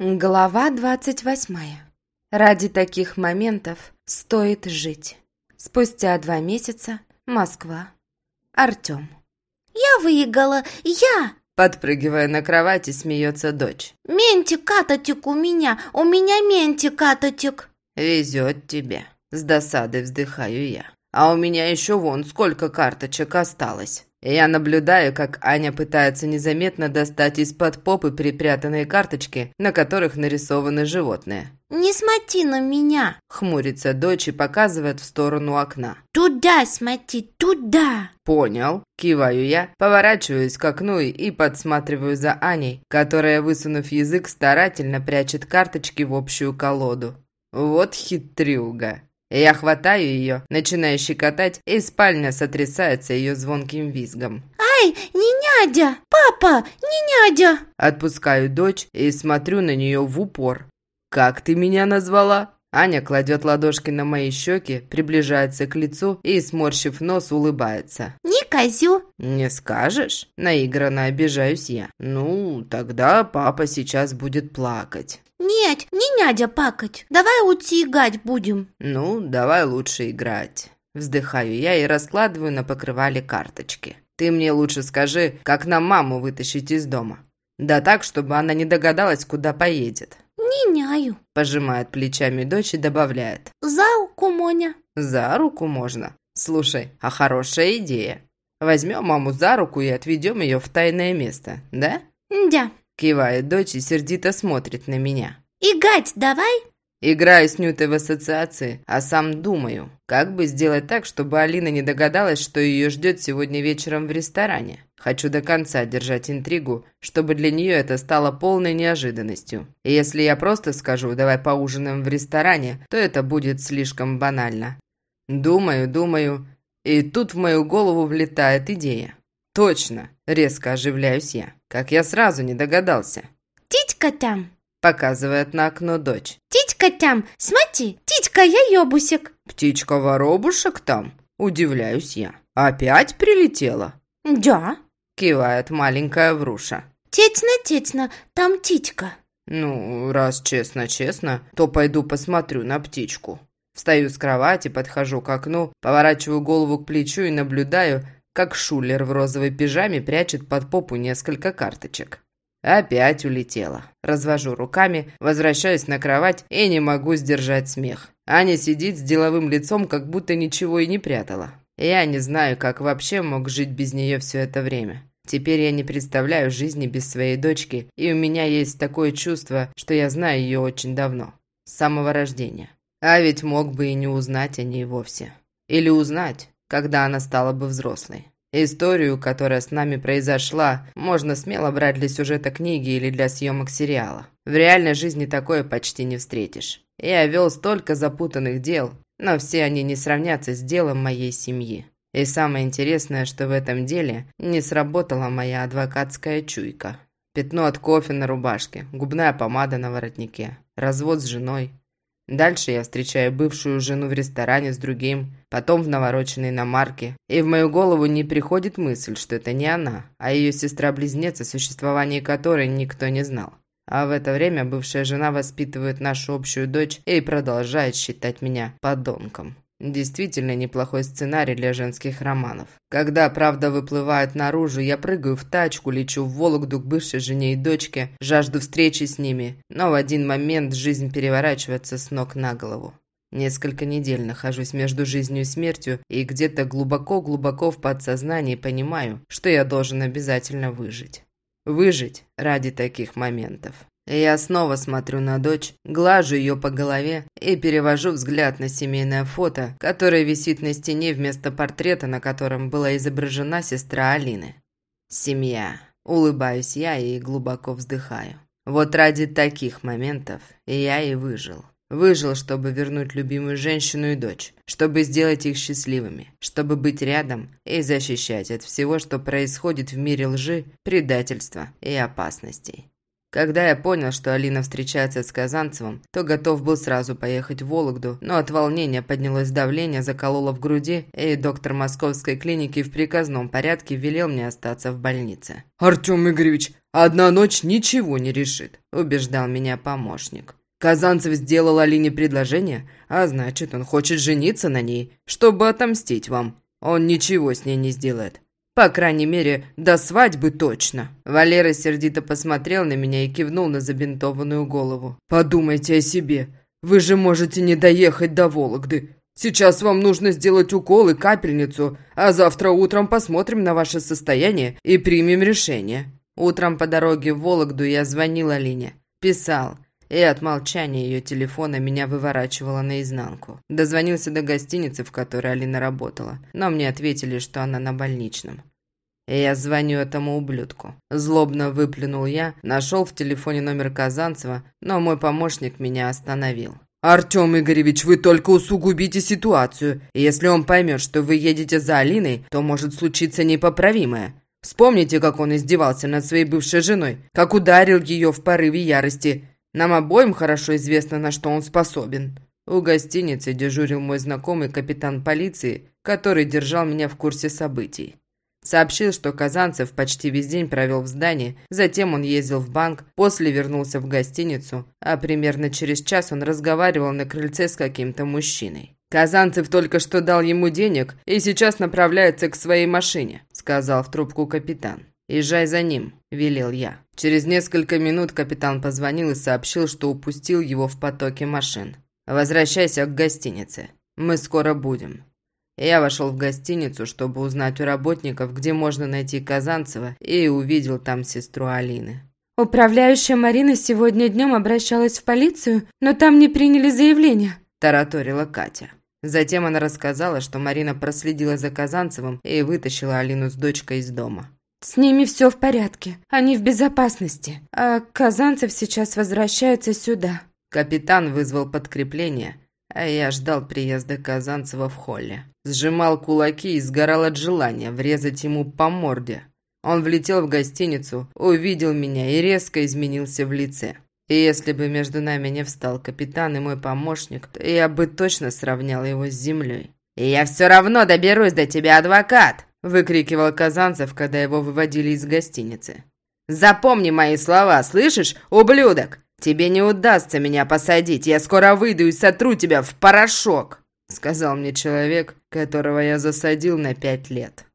Глава двадцать восьмая. Ради таких моментов стоит жить. Спустя два месяца. Москва. Артем. «Я выиграла! Я!» Подпрыгивая на кровати, смеется дочь. «Ментик кататик у меня! У меня ментик кататик!» «Везет тебе!» С досадой вздыхаю я. «А у меня еще вон сколько карточек осталось!» Я наблюдаю, как Аня пытается незаметно достать из-под попы припрятанные карточки, на которых нарисованы животные. «Не смотри на меня!» – хмурится дочь и показывает в сторону окна. «Туда смотри, туда!» «Понял!» – киваю я, поворачиваюсь к окну и подсматриваю за Аней, которая, высунув язык, старательно прячет карточки в общую колоду. Вот хитрюга! Я хватаю ее, начинаю щекотать, и спальня сотрясается ее звонким визгом. «Ай, не нядя! Папа, не нядя!» Отпускаю дочь и смотрю на нее в упор. «Как ты меня назвала?» Аня кладет ладошки на мои щеки, приближается к лицу и, сморщив нос, улыбается. «Не козю!» «Не скажешь?» Наигранно обижаюсь я. «Ну, тогда папа сейчас будет плакать». «Нет, не нядя пакать. Давай лучше играть будем». «Ну, давай лучше играть». Вздыхаю я и раскладываю на покрывале карточки. «Ты мне лучше скажи, как нам маму вытащить из дома. Да так, чтобы она не догадалась, куда поедет». «Не няю», – пожимает плечами дочь и добавляет. «За руку, Моня». «За руку можно? Слушай, а хорошая идея. Возьмем маму за руку и отведем ее в тайное место, да?» «Да». Кивает дочь и сердито смотрит на меня. «Играть давай?» Играю с Нютой в ассоциации, а сам думаю, как бы сделать так, чтобы Алина не догадалась, что ее ждет сегодня вечером в ресторане. Хочу до конца держать интригу, чтобы для нее это стало полной неожиданностью. И если я просто скажу «давай поужинаем в ресторане», то это будет слишком банально. Думаю, думаю, и тут в мою голову влетает идея. Точно, резко оживляюсь я. Как я сразу не догадался. «Титька там!» Показывает на окно дочь. «Титька там! Смотри, титька, я ёбусик!» «Птичка-воробушек там?» Удивляюсь я. «Опять прилетела?» «Да!» Кивает маленькая вруша. «Тетьна-тетьна, там титька!» «Ну, раз честно-честно, то пойду посмотрю на птичку». Встаю с кровати, подхожу к окну, поворачиваю голову к плечу и наблюдаю, как шулер в розовой пижаме прячет под попу несколько карточек. Опять улетела. Развожу руками, возвращаюсь на кровать и не могу сдержать смех. Аня сидит с деловым лицом, как будто ничего и не прятала. Я не знаю, как вообще мог жить без нее все это время. Теперь я не представляю жизни без своей дочки, и у меня есть такое чувство, что я знаю ее очень давно. С самого рождения. А ведь мог бы и не узнать о ней вовсе. Или узнать, когда она стала бы взрослой. Историю, которая с нами произошла, можно смело брать для сюжета книги или для съемок сериала. В реальной жизни такое почти не встретишь. Я вел столько запутанных дел, но все они не сравнятся с делом моей семьи. И самое интересное, что в этом деле не сработала моя адвокатская чуйка. Пятно от кофе на рубашке, губная помада на воротнике, развод с женой, Дальше я встречаю бывшую жену в ресторане с другим, потом в навороченной иномарке. И в мою голову не приходит мысль, что это не она, а ее сестра-близнец, о существовании которой никто не знал. А в это время бывшая жена воспитывает нашу общую дочь и продолжает считать меня подонком. Действительно неплохой сценарий для женских романов. Когда правда выплывает наружу, я прыгаю в тачку, лечу в Вологду к бывшей жене и дочке, жажду встречи с ними, но в один момент жизнь переворачивается с ног на голову. Несколько недель нахожусь между жизнью и смертью, и где-то глубоко-глубоко в подсознании понимаю, что я должен обязательно выжить. Выжить ради таких моментов. Я снова смотрю на дочь, глажу ее по голове и перевожу взгляд на семейное фото, которое висит на стене вместо портрета, на котором была изображена сестра Алины. Семья. Улыбаюсь я и глубоко вздыхаю. Вот ради таких моментов я и выжил. Выжил, чтобы вернуть любимую женщину и дочь, чтобы сделать их счастливыми, чтобы быть рядом и защищать от всего, что происходит в мире лжи, предательства и опасностей. Когда я понял, что Алина встречается с Казанцевым, то готов был сразу поехать в Вологду, но от волнения поднялось давление, закололо в груди, и доктор московской клиники в приказном порядке велел мне остаться в больнице. «Артем Игоревич, Одна ночь ничего не решит», – убеждал меня помощник. Казанцев сделал Алине предложение, а значит, он хочет жениться на ней, чтобы отомстить вам. Он ничего с ней не сделает. По крайней мере, до свадьбы точно. Валера сердито посмотрел на меня и кивнул на забинтованную голову. «Подумайте о себе. Вы же можете не доехать до Вологды. Сейчас вам нужно сделать укол и капельницу, а завтра утром посмотрим на ваше состояние и примем решение». Утром по дороге в Вологду я звонил Алине. Писал и от молчания ее телефона меня выворачивало наизнанку. Дозвонился до гостиницы, в которой Алина работала, но мне ответили, что она на больничном. Я звоню этому ублюдку. Злобно выплюнул я, нашел в телефоне номер Казанцева, но мой помощник меня остановил. «Артем Игоревич, вы только усугубите ситуацию. Если он поймет, что вы едете за Алиной, то может случиться непоправимое. Вспомните, как он издевался над своей бывшей женой, как ударил ее в порыве ярости. Нам обоим хорошо известно, на что он способен. У гостиницы дежурил мой знакомый капитан полиции, который держал меня в курсе событий. Сообщил, что Казанцев почти весь день провел в здании, затем он ездил в банк, после вернулся в гостиницу, а примерно через час он разговаривал на крыльце с каким-то мужчиной. «Казанцев только что дал ему денег и сейчас направляется к своей машине», сказал в трубку капитан. «Езжай за ним», – велел я. Через несколько минут капитан позвонил и сообщил, что упустил его в потоке машин. «Возвращайся к гостинице. Мы скоро будем». Я вошел в гостиницу, чтобы узнать у работников, где можно найти Казанцева, и увидел там сестру Алины. «Управляющая Марина сегодня днем обращалась в полицию, но там не приняли заявление», – тараторила Катя. Затем она рассказала, что Марина проследила за Казанцевым и вытащила Алину с дочкой из дома. С ними все в порядке. Они в безопасности. А Казанцев сейчас возвращается сюда. Капитан вызвал подкрепление, а я ждал приезда Казанцева в холле. Сжимал кулаки и сгорал от желания врезать ему по морде. Он влетел в гостиницу, увидел меня и резко изменился в лице. И если бы между нами не встал капитан и мой помощник, то я бы точно сравнял его с землей. «И я все равно доберусь до тебя, адвокат!» выкрикивал Казанцев, когда его выводили из гостиницы. «Запомни мои слова, слышишь, ублюдок? Тебе не удастся меня посадить, я скоро выйду и сотру тебя в порошок!» Сказал мне человек, которого я засадил на пять лет.